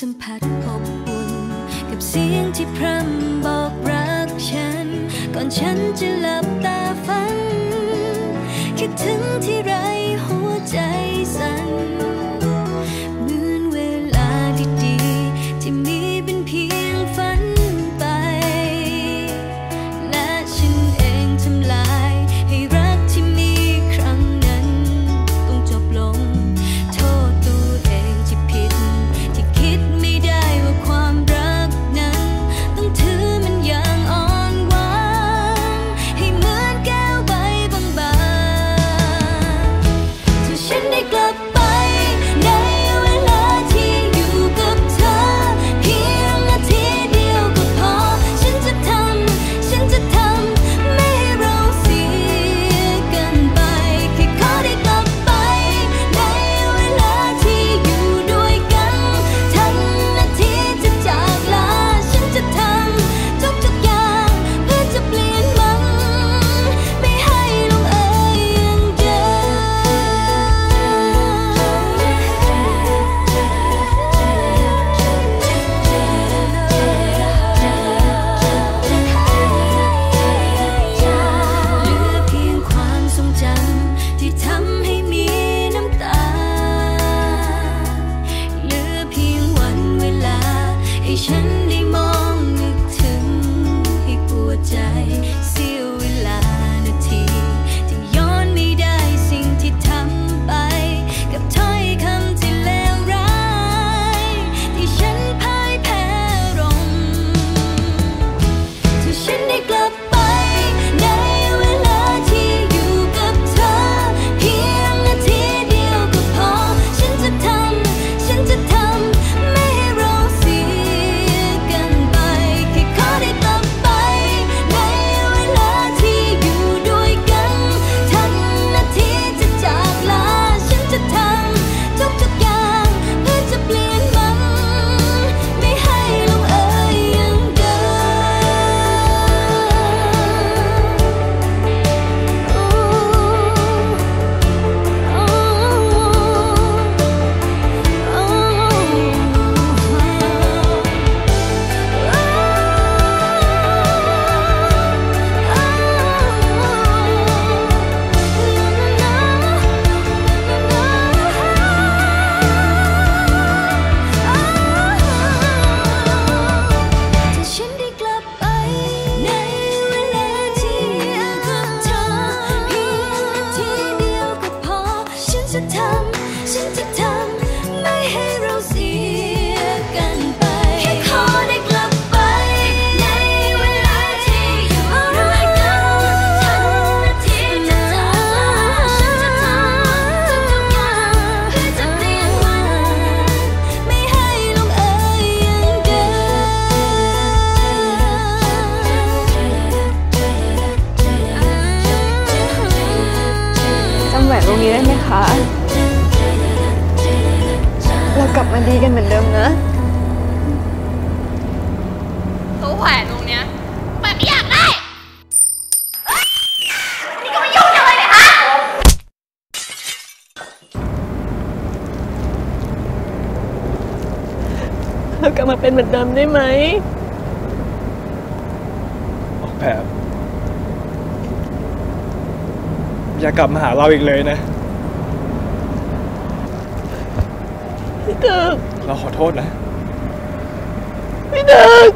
สัมผัสอบอุ่น กับเสียงที่พร่ำบอกรักฉัน ก่อนฉันจะหลับตาฝัน คิดถึงที่เรา คะ เรากลับมาดีกันเหมือนเดิมนะ ตัวแหวนตรงเนี้ยแบบไม่อยากได้เนี่ก็ม่ยุ่งจังเลยเยฮะ เรากลับมาเป็นเหมือนเดิมได้ไหม ออกแบบ อย่ากลับมาหาเราอีกเลยนะ พี่ดึกเราขอโทษนะ พี่ดึก